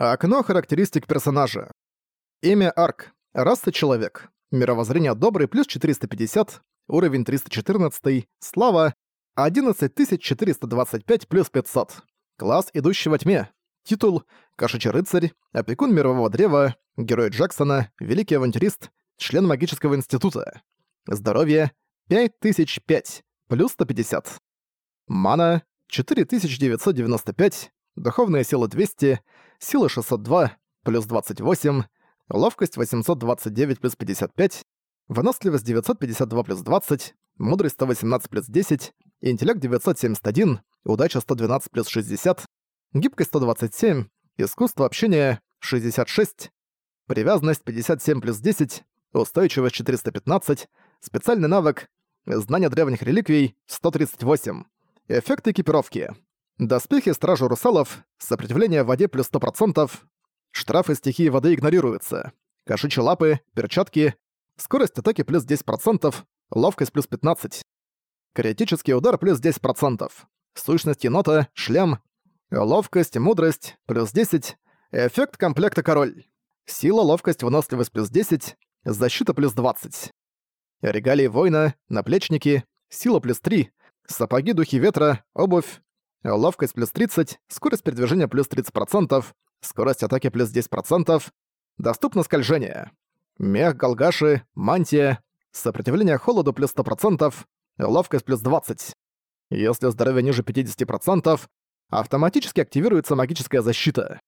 Окно характеристик персонажа. Имя Арк. Раса человек. Мировоззрение добрый плюс 450. Уровень 314. Слава 11425 плюс 500. Класс идущий во тьме. Титул Кошачий рыцарь, опекун мирового древа, герой Джексона, великий авантюрист, член магического института. Здоровье 5005 плюс 150. Мана 4995, духовная сила 200, сила 602 плюс 28, ловкость 829 плюс 55, выносливость 952 плюс 20, мудрость 118 плюс 10, интеллект 971, удача 112 плюс 60, гибкость 127, искусство общения 66, привязанность 57 плюс 10, устойчивость 415, специальный навык знание древних реликвий 138, эффект экипировки, доспехи стражу русалов, сопротивление в воде плюс 100%, штрафы стихии воды игнорируются, кошачьи лапы, перчатки, скорость атаки плюс 10%, ловкость плюс 15%, критический удар плюс 10%, сущность енота, шлем, ловкость, мудрость плюс 10, эффект комплекта король, сила, ловкость, выносливость плюс 10, защита плюс 20. Регалии воина, наплечники, сила плюс 3, сапоги духи ветра, обувь, ловкость плюс 30, скорость передвижения плюс 30%, скорость атаки плюс 10%, доступно скольжение. Мех Галгаши, мантия, сопротивление холоду плюс 100%, ловкость плюс 20. Если здоровье ниже 50%, автоматически активируется магическая защита.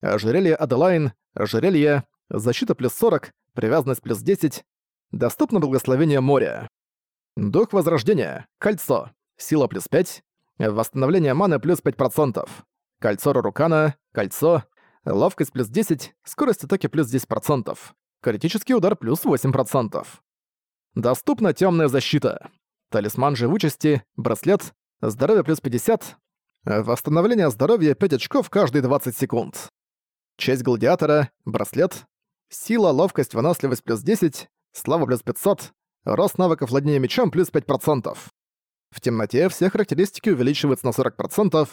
Ожерелье Аделайн, ожерелье, защита плюс 40, привязанность плюс 10, доступно благословение моря. Дух Возрождения, кольцо, сила плюс 5, восстановление маны плюс 5%, кольцо Рурукана, кольцо, ловкость плюс 10, скорость атаки плюс 10%, критический удар плюс 8%. Доступна темная защита. Талисман живучести, браслет, здоровье плюс 50, восстановление здоровья 5 очков каждые 20 секунд. Честь гладиатора, браслет, сила, ловкость, выносливость плюс 10, слава плюс 500, рост навыков владения мечом плюс 5%. В темноте все характеристики увеличиваются на 40%,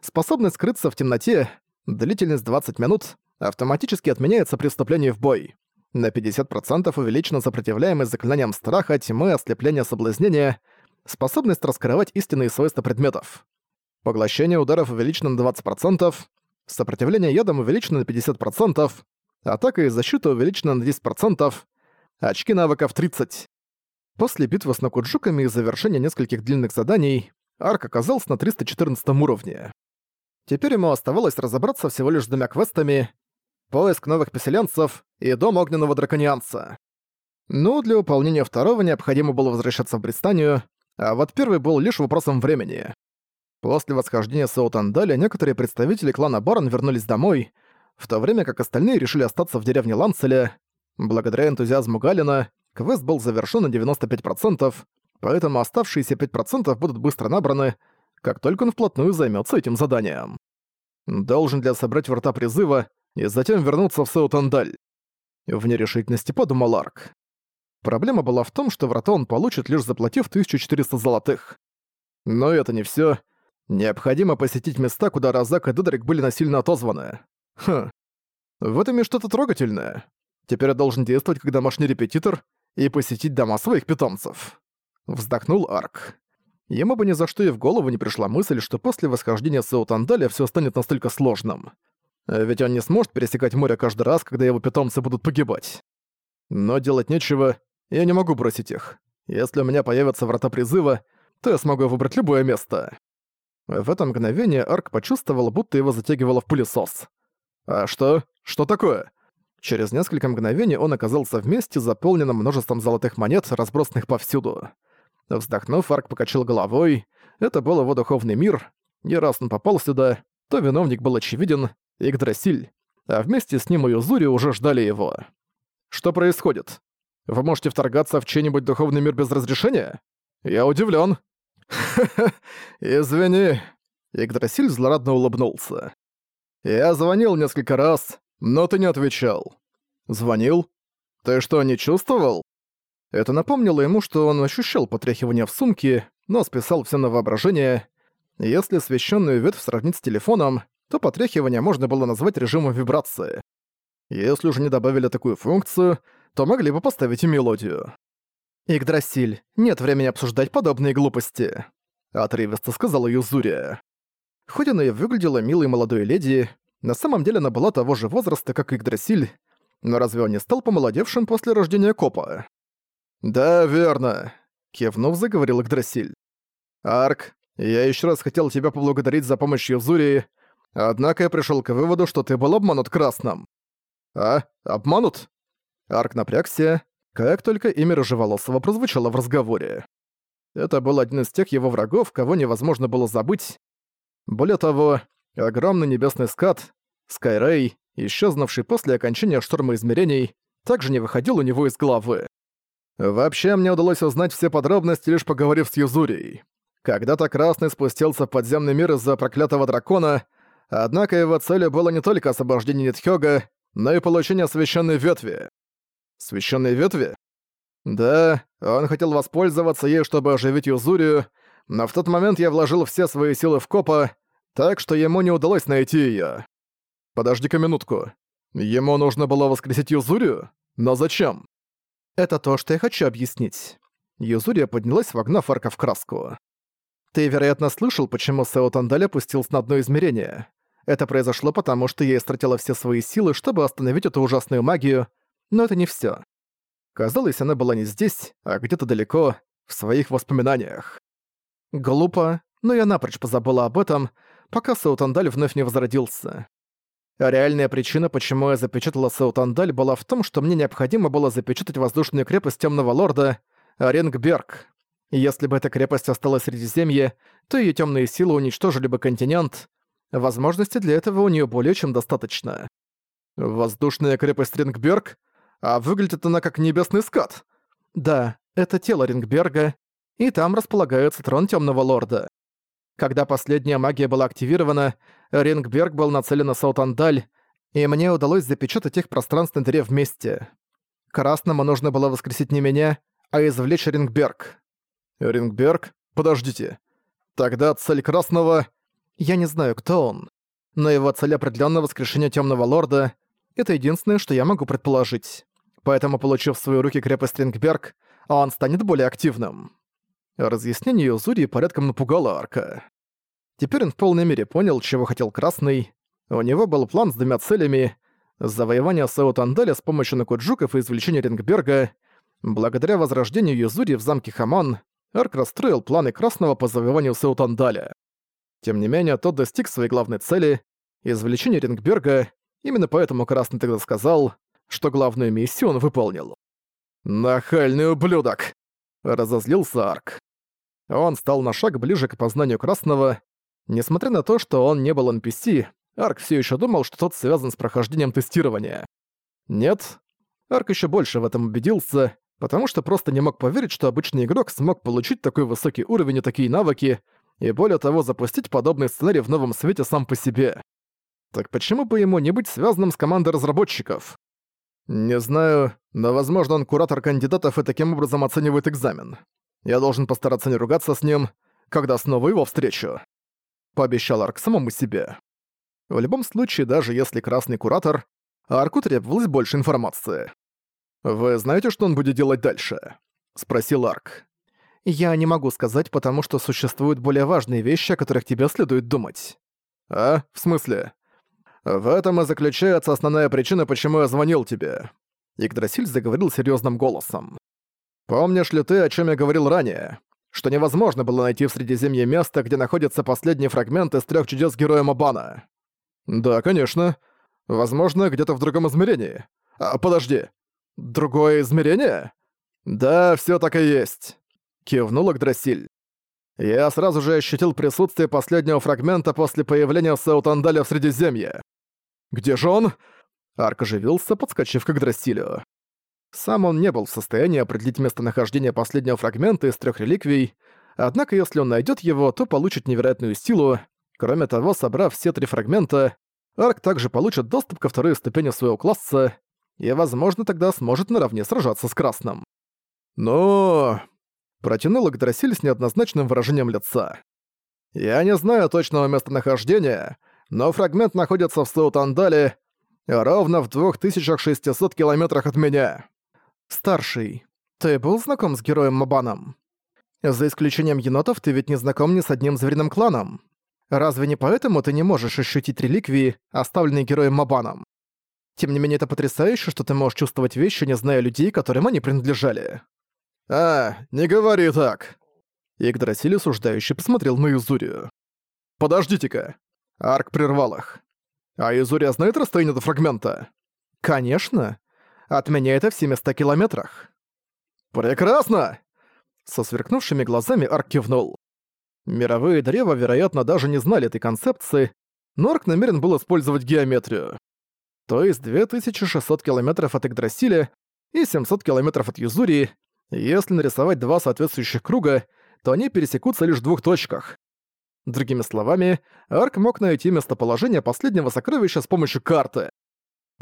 способность скрыться в темноте, длительность 20 минут, автоматически отменяется при вступлении в бой. На 50% увеличена сопротивляемость заклинаниям страха, тьмы, ослепления, соблазнения, способность раскрывать истинные свойства предметов. Поглощение ударов увеличено на 20%, сопротивление ядом увеличено на 50%, атака и защита увеличена на 10%, очки навыков 30. После битвы с Накуджуками и завершения нескольких длинных заданий, Арк оказался на 314 уровне. Теперь ему оставалось разобраться всего лишь с двумя квестами поиск новых поселенцев и дом огненного драконианца. Ну, для выполнения второго необходимо было возвращаться в Бристанию, а вот первый был лишь вопросом времени. После восхождения Саутандаля некоторые представители клана Барон вернулись домой, в то время как остальные решили остаться в деревне Ланцеля. Благодаря энтузиазму Галина, квест был завершен на 95%, поэтому оставшиеся 5% будут быстро набраны, как только он вплотную займется этим заданием. Должен для собрать врата призыва и затем вернуться в Саутандаль. В нерешительности подумал Арк. Проблема была в том, что врата он получит, лишь заплатив 1400 золотых. Но это не все. Необходимо посетить места, куда Розак и Дедрик были насильно отозваны. Хм. В этом и что-то трогательное. Теперь я должен действовать как домашний репетитор и посетить дома своих питомцев. Вздохнул Арк. Ему бы ни за что и в голову не пришла мысль, что после восхождения Саутандаля все станет настолько сложным. Ведь он не сможет пересекать море каждый раз, когда его питомцы будут погибать. Но делать нечего, я не могу бросить их. Если у меня появятся врата призыва, то я смогу выбрать любое место. В это мгновение Арк почувствовал, будто его затягивало в пылесос. А что? Что такое? Через несколько мгновений он оказался в месте, заполненном множеством золотых монет, разбросанных повсюду. Вздохнув, Арк покачал головой. Это был его духовный мир, и раз он попал сюда, то виновник был очевиден, Игдрасиль, а вместе с ним и Юзури уже ждали его. Что происходит? Вы можете вторгаться в чей-нибудь духовный мир без разрешения? Я удивлен. Ха-ха, извини. Игдрасиль злорадно улыбнулся. Я звонил несколько раз, но ты не отвечал. Звонил? Ты что, не чувствовал? Это напомнило ему, что он ощущал потряхивание в сумке, но списал все на воображение. Если священную ветвь сравнить с телефоном, то потряхивание можно было назвать режимом вибрации. Если уже не добавили такую функцию, то могли бы поставить и мелодию. «Игдрасиль, нет времени обсуждать подобные глупости», — отрывисто сказала Юзурия. Хоть она и выглядела милой молодой леди, на самом деле она была того же возраста, как Игдрасиль, но разве он не стал помолодевшим после рождения Копа? «Да, верно», — кивнув, заговорил Игдрасиль. «Арк, я еще раз хотел тебя поблагодарить за помощь Юзурии, однако я пришел к выводу, что ты был обманут красным». «А? Обманут?» Арк напрягся, как только имя Рыжеволосого прозвучало в разговоре. Это был один из тех его врагов, кого невозможно было забыть. Более того, огромный небесный скат, Скайрей, исчезнувший после окончания шторма измерений, также не выходил у него из головы. Вообще, мне удалось узнать все подробности, лишь поговорив с Юзурией. Когда-то Красный спустился в подземный мир из-за проклятого дракона, однако его целью было не только освобождение Нитхёга, но и получение священной ветви. Священной ветви? Да, он хотел воспользоваться ей, чтобы оживить Юзурию, но в тот момент я вложил все свои силы в копа, так что ему не удалось найти её. Подожди-ка минутку. Ему нужно было воскресить Юзурию? Но зачем? Это то, что я хочу объяснить. Юзурия поднялась, вогнав арка в краску. Ты, вероятно, слышал, почему Сео Тандаль опустился на одно измерение. Это произошло потому, что я истратила все свои силы, чтобы остановить эту ужасную магию, но это не всё. Казалось, она была не здесь, а где-то далеко, в своих воспоминаниях. Глупо, но я напрочь позабыла об этом, пока Саутандаль вновь не возродился. А реальная причина, почему я запечатала Саутандаль, была в том, что мне необходимо было запечатать воздушную крепость Темного Лорда Оренгберг. Если бы эта крепость осталась в Средиземье, то ее темные силы уничтожили бы континент. Возможности для этого у нее более чем достаточно. Воздушная крепость Рингберг? А выглядит она как небесный скат. Да, это тело Рингберга, и там располагается трон Темного Лорда. Когда последняя магия была активирована, Рингберг был нацелен на Саутандаль, и мне удалось запечатать их пространственной дыре вместе. Красному нужно было воскресить не меня, а извлечь Рингберг. Рингберг? Подождите. Тогда цель Красного... Я не знаю, кто он. Но его цель определенно воскрешение Темного Лорда. Это единственное, что я могу предположить. Поэтому, получив в свои руки крепость Рингберг, он станет более активным. Разъяснение Юзури порядком напугало Арка. Теперь он в полной мере понял, чего хотел Красный. У него был план с двумя целями — завоевание Саутандаля с помощью Накуджуков и извлечение Рингберга. Благодаря возрождению Юзури в замке Хаман, Арк расстроил планы Красного по завоеванию Саутандаля. Тем не менее, тот достиг своей главной цели — извлечения Рингберга, именно поэтому Красный тогда сказал, что главную миссию он выполнил. «Нахальный ублюдок!» Разозлился Арк. Он стал на шаг ближе к познанию Красного. Несмотря на то, что он не был NPC, Арк все еще думал, что тот связан с прохождением тестирования. Нет. Арк еще больше в этом убедился, потому что просто не мог поверить, что обычный игрок смог получить такой высокий уровень и такие навыки, и более того запустить подобный сценарий в новом свете сам по себе. Так почему бы ему не быть связанным с командой разработчиков? «Не знаю, но, возможно, он куратор кандидатов и таким образом оценивает экзамен. Я должен постараться не ругаться с ним, когда снова его встречу», — пообещал Арк самому себе. В любом случае, даже если красный куратор, Арку требовалось больше информации. «Вы знаете, что он будет делать дальше?» — спросил Арк. «Я не могу сказать, потому что существуют более важные вещи, о которых тебе следует думать». «А? В смысле?» В этом и заключается основная причина, почему я звонил тебе. Игдрасиль заговорил серьезным голосом. Помнишь ли ты, о чем я говорил ранее? Что невозможно было найти в Средиземье место, где находится последний фрагмент из трех чудес героя Мабана. Да, конечно. Возможно, где-то в другом измерении. А, подожди. Другое измерение? Да, все так и есть. Кивнул Игдрасиль. Я сразу же ощутил присутствие последнего фрагмента после появления Саутандаля в Средиземье. «Где же он?» Арк оживился, подскочив к Игдрасилю. Сам он не был в состоянии определить местонахождение последнего фрагмента из трех реликвий, однако если он найдет его, то получит невероятную силу. Кроме того, собрав все три фрагмента, Арк также получит доступ ко второй ступени своего класса и, возможно, тогда сможет наравне сражаться с Красным. Но... Протянул Игдрасиль с неоднозначным выражением лица. «Я не знаю точного местонахождения, но фрагмент находится в Саутандале, ровно в 2600 километрах от меня. Старший, ты был знаком с героем Мабаном? За исключением енотов, ты ведь не знаком ни с одним звериным кланом. Разве не поэтому ты не можешь ощутить реликвии, оставленные героем Мабаном? Тем не менее, это потрясающе, что ты можешь чувствовать вещи, не зная людей, которым они принадлежали. «А, не говори так!» Игдрасиль осуждающе посмотрел на Изурию. «Подождите-ка!» Арк прервал их. «А Изурия знает расстояние до фрагмента?» «Конечно. От меня это в 700 километрах». «Прекрасно!» Со сверкнувшими глазами Арк кивнул. Мировые древа, вероятно, даже не знали этой концепции, но Арк намерен был использовать геометрию. То есть 2600 километров от Игдрасиля и 700 километров от Юзурии, если нарисовать два соответствующих круга, то они пересекутся лишь в двух точках. Другими словами, Арк мог найти местоположение последнего сокровища с помощью карты.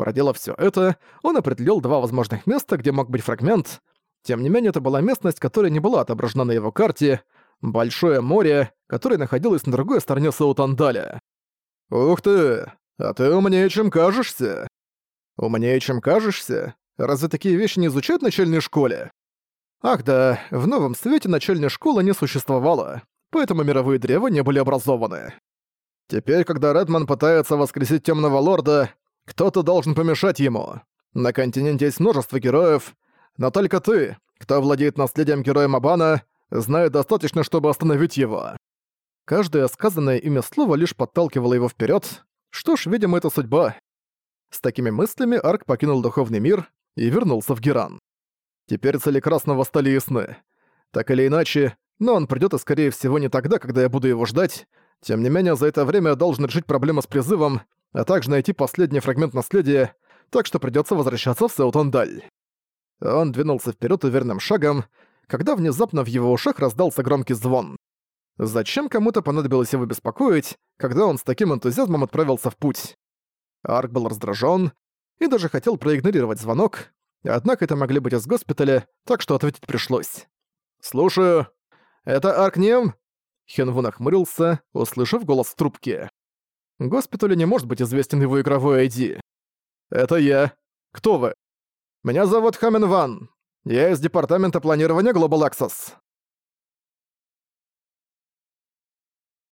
Проделав все это, он определил два возможных места, где мог быть фрагмент. Тем не менее, это была местность, которая не была отображена на его карте, Большое море, которое находилось на другой стороне Саутандаля. «Ух ты! А ты умнее, чем кажешься!» «Умнее, чем кажешься? Разве такие вещи не изучают в начальной школе?» Ах да, в новом свете начальной школы не существовало, поэтому мировые древа не были образованы. Теперь, когда Редман пытается воскресить Темного Лорда, кто-то должен помешать ему. На континенте есть множество героев, но только ты, кто владеет наследием героя Мабана, знает достаточно, чтобы остановить его. Каждое сказанное имя слово лишь подталкивало его вперед. Что ж, видимо, это судьба. С такими мыслями Арк покинул духовный мир и вернулся в Геран. Теперь цели Красного стали ясны. Так или иначе, но он придёт и скорее всего не тогда, когда я буду его ждать. Тем не менее, за это время я должен решить проблему с призывом, а также найти последний фрагмент наследия, так что придётся возвращаться в Саутондаль. Он двинулся вперёд уверенным шагом, когда внезапно в его ушах раздался громкий звон. Зачем кому-то понадобилось его беспокоить, когда он с таким энтузиазмом отправился в путь? Арк был раздражен и даже хотел проигнорировать звонок, однако это могли быть из госпиталя, так что ответить пришлось. «Слушаю. Это Арк Нем?» Хенву нахмурился, услышав голос в трубке. Госпиталю не может быть известен его игровой ID. «Это я. Кто вы?» «Меня зовут Хамен Ван. Я из департамента планирования Global Access.